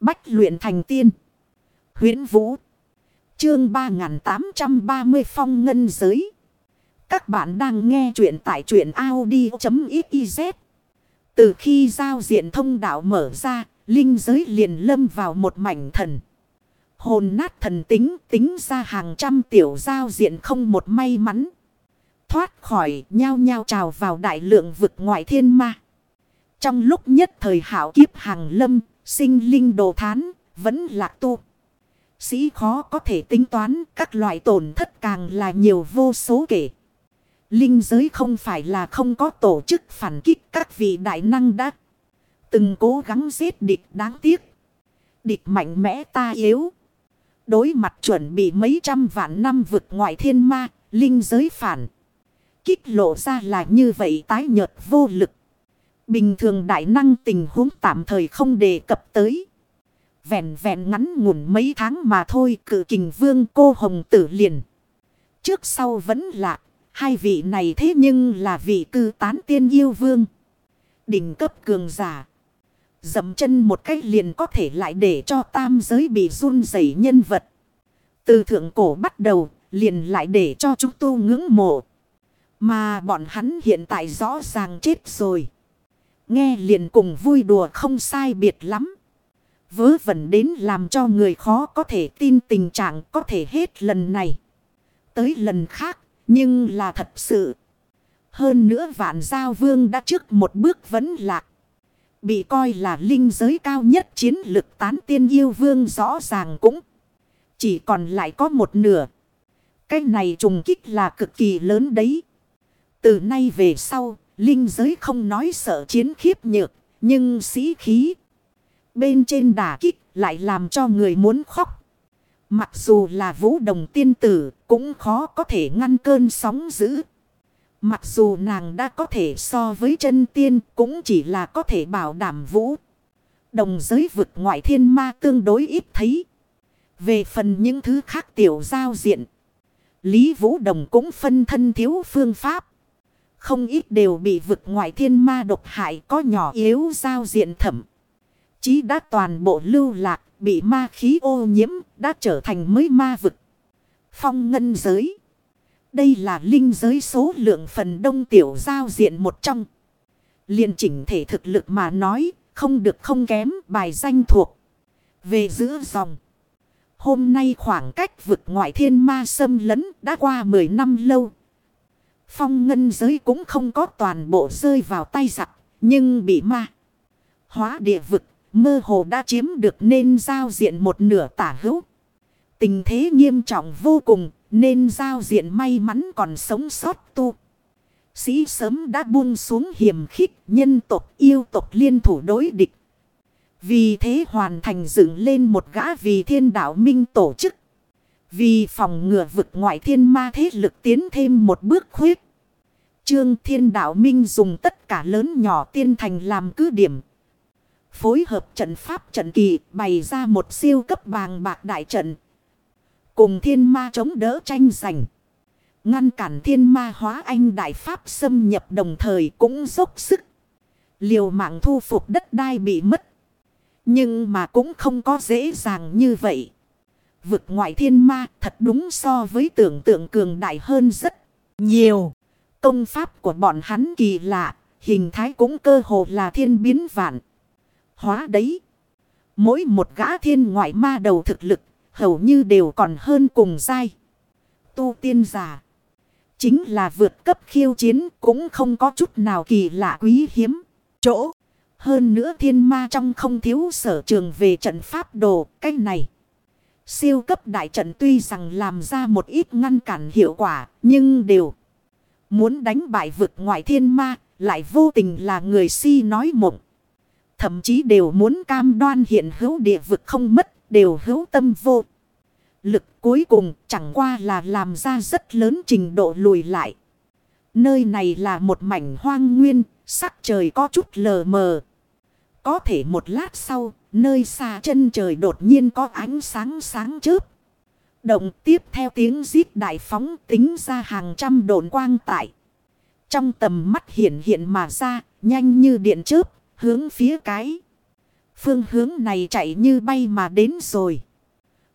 Bách luyện thành tiên. huyễn Vũ. Chương 3830 Phong Ngân Giới. Các bạn đang nghe truyện tại truyện Audi.xyz. Từ khi giao diện thông đạo mở ra, linh giới liền lâm vào một mảnh thần. Hồn nát thần tính tính ra hàng trăm tiểu giao diện không một may mắn. Thoát khỏi nhao nhao trào vào đại lượng vực ngoại thiên ma. Trong lúc nhất thời hảo kiếp hàng lâm, sinh linh đồ thán, vẫn lạc tu. Sĩ khó có thể tính toán các loại tổn thất càng là nhiều vô số kể. Linh giới không phải là không có tổ chức phản kích các vị đại năng đã từng cố gắng giết địch đáng tiếc. Địch mạnh mẽ ta yếu. Đối mặt chuẩn bị mấy trăm vạn năm vực ngoại thiên ma, linh giới phản. Kích lộ ra là như vậy tái nhợt vô lực. Bình thường đại năng tình huống tạm thời không đề cập tới. Vẹn vẹn ngắn ngủn mấy tháng mà thôi cử kình vương cô hồng tử liền. Trước sau vẫn lạ, hai vị này thế nhưng là vị cư tán tiên yêu vương. Đỉnh cấp cường giả. Dậm chân một cách liền có thể lại để cho tam giới bị run rẩy nhân vật. Từ thượng cổ bắt đầu, liền lại để cho chúng tu ngưỡng mộ. Mà bọn hắn hiện tại rõ ràng chết rồi. Nghe liền cùng vui đùa không sai biệt lắm. Vớ vẩn đến làm cho người khó có thể tin tình trạng có thể hết lần này. Tới lần khác, nhưng là thật sự. Hơn nữa vạn giao vương đã trước một bước vẫn lạc. Bị coi là linh giới cao nhất chiến lực tán tiên yêu vương rõ ràng cũng. Chỉ còn lại có một nửa. Cái này trùng kích là cực kỳ lớn đấy. Từ nay về sau, linh giới không nói sợ chiến khiếp nhược, nhưng sĩ khí. Bên trên đả kích lại làm cho người muốn khóc. Mặc dù là vũ đồng tiên tử cũng khó có thể ngăn cơn sóng dữ. Mặc dù nàng đã có thể so với chân tiên cũng chỉ là có thể bảo đảm vũ. Đồng giới vực ngoại thiên ma tương đối ít thấy. Về phần những thứ khác tiểu giao diện. Lý Vũ Đồng cũng phân thân thiếu phương pháp. Không ít đều bị vực ngoại thiên ma độc hại có nhỏ yếu giao diện thẩm. Chí đã toàn bộ lưu lạc, bị ma khí ô nhiễm, đã trở thành mới ma vực. Phong ngân giới. Đây là linh giới số lượng phần đông tiểu giao diện một trong. liền chỉnh thể thực lực mà nói, không được không kém bài danh thuộc. Về giữa dòng. Hôm nay khoảng cách vực ngoại thiên ma xâm lấn đã qua 10 năm lâu. Phong ngân giới cũng không có toàn bộ rơi vào tay giặc, nhưng bị ma. Hóa địa vực, mơ hồ đã chiếm được nên giao diện một nửa tả hữu. Tình thế nghiêm trọng vô cùng, nên giao diện may mắn còn sống sót tu. Sĩ sớm đã buông xuống hiểm khích nhân tộc yêu tộc liên thủ đối địch. Vì thế hoàn thành dựng lên một gã vì thiên đạo minh tổ chức. Vì phòng ngừa vực ngoại thiên ma thế lực tiến thêm một bước khuyết. Trương thiên đạo minh dùng tất cả lớn nhỏ tiên thành làm cứ điểm. Phối hợp trận pháp trận kỳ, bày ra một siêu cấp bàng bạc đại trận. Cùng thiên ma chống đỡ tranh giành. Ngăn cản thiên ma hóa anh đại pháp xâm nhập đồng thời cũng dốc sức. Liều mạng thu phục đất đai bị mất. Nhưng mà cũng không có dễ dàng như vậy. Vực ngoại thiên ma thật đúng so với tưởng tượng cường đại hơn rất nhiều. Công pháp của bọn hắn kỳ lạ, hình thái cũng cơ hồ là thiên biến vạn. Hóa đấy. Mỗi một gã thiên ngoại ma đầu thực lực, hầu như đều còn hơn cùng dai. Tu tiên giả. Chính là vượt cấp khiêu chiến cũng không có chút nào kỳ lạ quý hiếm. Chỗ. Hơn nữa thiên ma trong không thiếu sở trường về trận pháp đồ. Cách này. Siêu cấp đại trận tuy rằng làm ra một ít ngăn cản hiệu quả. Nhưng đều. Muốn đánh bại vực ngoại thiên ma. Lại vô tình là người si nói mộng. Thậm chí đều muốn cam đoan hiện hữu địa vực không mất. Đều hữu tâm vô. Lực cuối cùng chẳng qua là làm ra rất lớn trình độ lùi lại. Nơi này là một mảnh hoang nguyên, sắc trời có chút lờ mờ. Có thể một lát sau, nơi xa chân trời đột nhiên có ánh sáng sáng chớp. Động tiếp theo tiếng giết đại phóng tính ra hàng trăm đồn quang tại. Trong tầm mắt hiện hiện mà ra, nhanh như điện chớp, hướng phía cái. Phương hướng này chạy như bay mà đến rồi.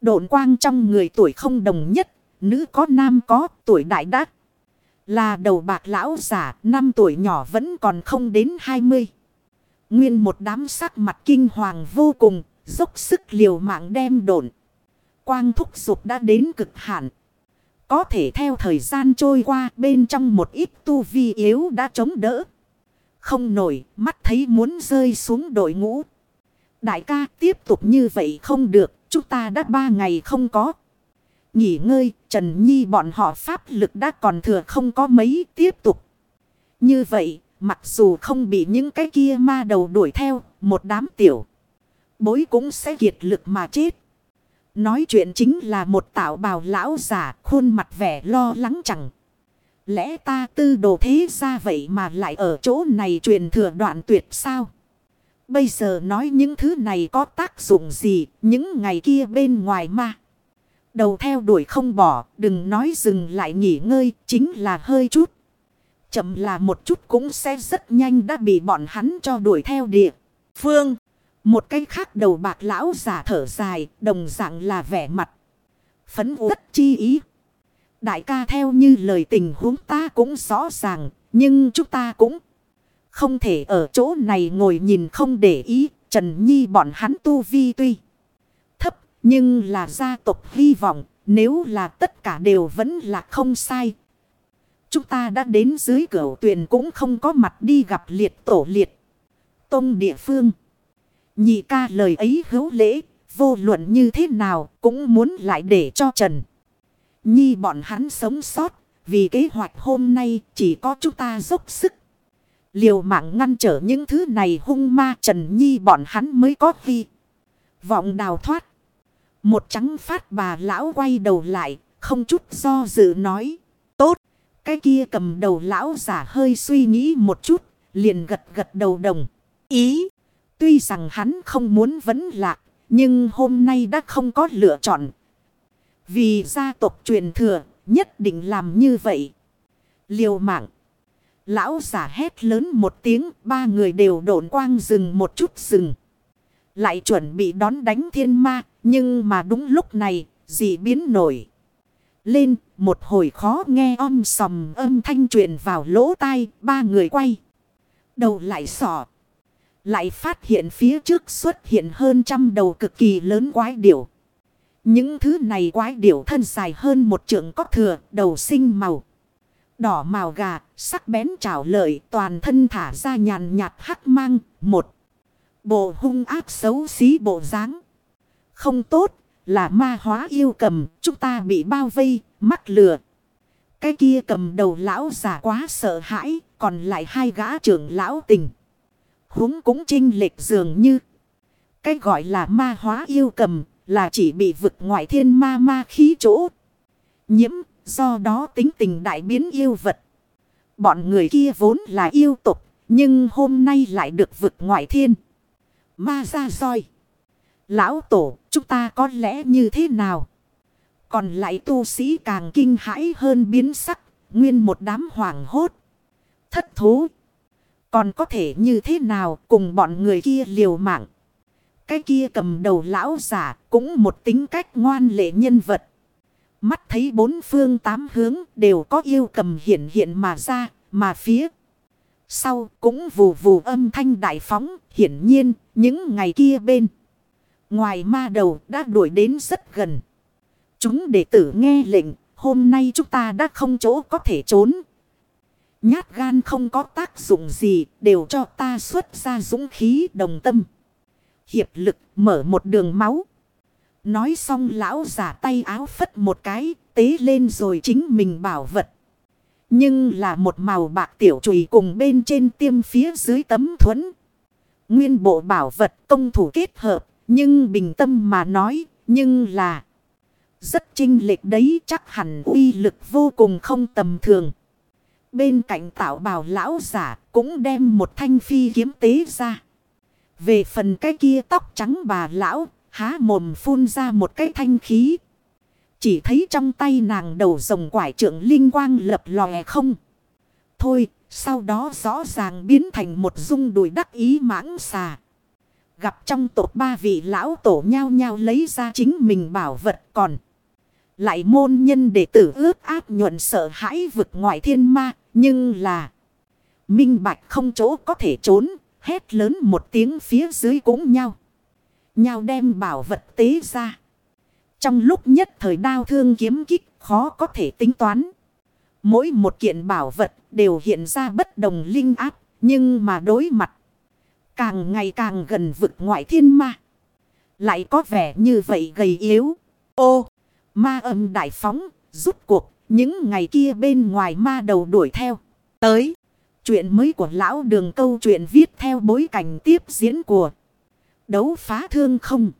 Độn quang trong người tuổi không đồng nhất. Nữ có nam có tuổi đại đắc. Là đầu bạc lão giả. Năm tuổi nhỏ vẫn còn không đến hai mươi. Nguyên một đám sắc mặt kinh hoàng vô cùng. Dốc sức liều mạng đem độn. Quang thúc dục đã đến cực hạn. Có thể theo thời gian trôi qua bên trong một ít tu vi yếu đã chống đỡ. Không nổi, mắt thấy muốn rơi xuống đội ngũ. Đại ca tiếp tục như vậy không được, chúng ta đã ba ngày không có. Nghỉ ngơi, Trần Nhi bọn họ pháp lực đã còn thừa không có mấy tiếp tục. Như vậy, mặc dù không bị những cái kia ma đầu đuổi theo, một đám tiểu. Bối cũng sẽ kiệt lực mà chết. Nói chuyện chính là một tạo bào lão giả khuôn mặt vẻ lo lắng chẳng. Lẽ ta tư đồ thế ra vậy mà lại ở chỗ này truyền thừa đoạn tuyệt sao? Bây giờ nói những thứ này có tác dụng gì những ngày kia bên ngoài ma Đầu theo đuổi không bỏ đừng nói dừng lại nghỉ ngơi chính là hơi chút. Chậm là một chút cũng sẽ rất nhanh đã bị bọn hắn cho đuổi theo địa. Phương. Một cái khác đầu bạc lão giả thở dài, đồng dạng là vẻ mặt. Phấn uất chi ý. Đại ca theo như lời tình huống ta cũng rõ ràng, nhưng chúng ta cũng không thể ở chỗ này ngồi nhìn không để ý. Trần Nhi bọn hắn tu vi tuy thấp, nhưng là gia tộc hy vọng, nếu là tất cả đều vẫn là không sai. Chúng ta đã đến dưới cửa tuyển cũng không có mặt đi gặp liệt tổ liệt. Tông địa phương. Nhị ca lời ấy hữu lễ, vô luận như thế nào cũng muốn lại để cho Trần. Nhi bọn hắn sống sót, vì kế hoạch hôm nay chỉ có chúng ta dốc sức. Liều mạng ngăn trở những thứ này hung ma Trần Nhi bọn hắn mới có vi. Vọng đào thoát. Một trắng phát bà lão quay đầu lại, không chút do dự nói. Tốt, cái kia cầm đầu lão giả hơi suy nghĩ một chút, liền gật gật đầu đồng. Ý. Tuy rằng hắn không muốn vấn lạc, nhưng hôm nay đã không có lựa chọn. Vì gia tộc truyền thừa, nhất định làm như vậy. Liều mạng. Lão giả hét lớn một tiếng, ba người đều độn quang rừng một chút rừng. Lại chuẩn bị đón đánh thiên ma, nhưng mà đúng lúc này, dị biến nổi. Lên, một hồi khó nghe om sòm âm thanh truyền vào lỗ tai, ba người quay. Đầu lại sỏ. Lại phát hiện phía trước xuất hiện hơn trăm đầu cực kỳ lớn quái điểu. Những thứ này quái điểu thân dài hơn một trượng có thừa, đầu sinh màu. Đỏ màu gà, sắc bén trảo lợi, toàn thân thả ra nhàn nhạt hắc mang, một. Bộ hung áp xấu xí bộ dáng Không tốt, là ma hóa yêu cầm, chúng ta bị bao vây, mắc lừa. Cái kia cầm đầu lão già quá sợ hãi, còn lại hai gã trưởng lão tình huống cũng trinh lệch dường như. Cái gọi là ma hóa yêu cầm là chỉ bị vực ngoại thiên ma ma khí chỗ. Nhiễm, do đó tính tình đại biến yêu vật. Bọn người kia vốn là yêu tục, nhưng hôm nay lại được vực ngoại thiên. Ma ra soi. Lão tổ, chúng ta có lẽ như thế nào? Còn lại tu sĩ càng kinh hãi hơn biến sắc, nguyên một đám hoàng hốt. Thất thú. Còn có thể như thế nào cùng bọn người kia liều mạng. Cái kia cầm đầu lão giả cũng một tính cách ngoan lệ nhân vật. Mắt thấy bốn phương tám hướng đều có yêu cầm hiện hiện mà ra, mà phía. Sau cũng vù vù âm thanh đại phóng, hiển nhiên những ngày kia bên. Ngoài ma đầu đã đuổi đến rất gần. Chúng đệ tử nghe lệnh, hôm nay chúng ta đã không chỗ có thể trốn, Nhát gan không có tác dụng gì, đều cho ta xuất ra dũng khí đồng tâm. Hiệp lực mở một đường máu. Nói xong lão giả tay áo phất một cái, tế lên rồi chính mình bảo vật. Nhưng là một màu bạc tiểu chùy cùng bên trên tiêm phía dưới tấm thuẫn. Nguyên bộ bảo vật công thủ kết hợp, nhưng bình tâm mà nói, nhưng là rất trinh lệch đấy chắc hẳn uy lực vô cùng không tầm thường. Bên cạnh tạo bào lão giả cũng đem một thanh phi kiếm tế ra. Về phần cái kia tóc trắng bà lão, há mồm phun ra một cái thanh khí. Chỉ thấy trong tay nàng đầu rồng quải trưởng linh quang lập lòe không. Thôi, sau đó rõ ràng biến thành một dung đùi đắc ý mãng xà. Gặp trong tộc ba vị lão tổ nhau nhau lấy ra chính mình bảo vật còn. Lại môn nhân đệ tử ước áp nhuận sợ hãi vực ngoại thiên ma. Nhưng là minh bạch không chỗ có thể trốn. Hét lớn một tiếng phía dưới cũng nhau. Nhau đem bảo vật tế ra. Trong lúc nhất thời đao thương kiếm kích khó có thể tính toán. Mỗi một kiện bảo vật đều hiện ra bất đồng linh áp. Nhưng mà đối mặt. Càng ngày càng gần vực ngoại thiên ma. Lại có vẻ như vậy gầy yếu. Ô! Ma âm đại phóng. Rút cuộc. Những ngày kia bên ngoài ma đầu đuổi theo. Tới. Chuyện mới của lão đường câu chuyện viết theo bối cảnh tiếp diễn của đấu phá thương không.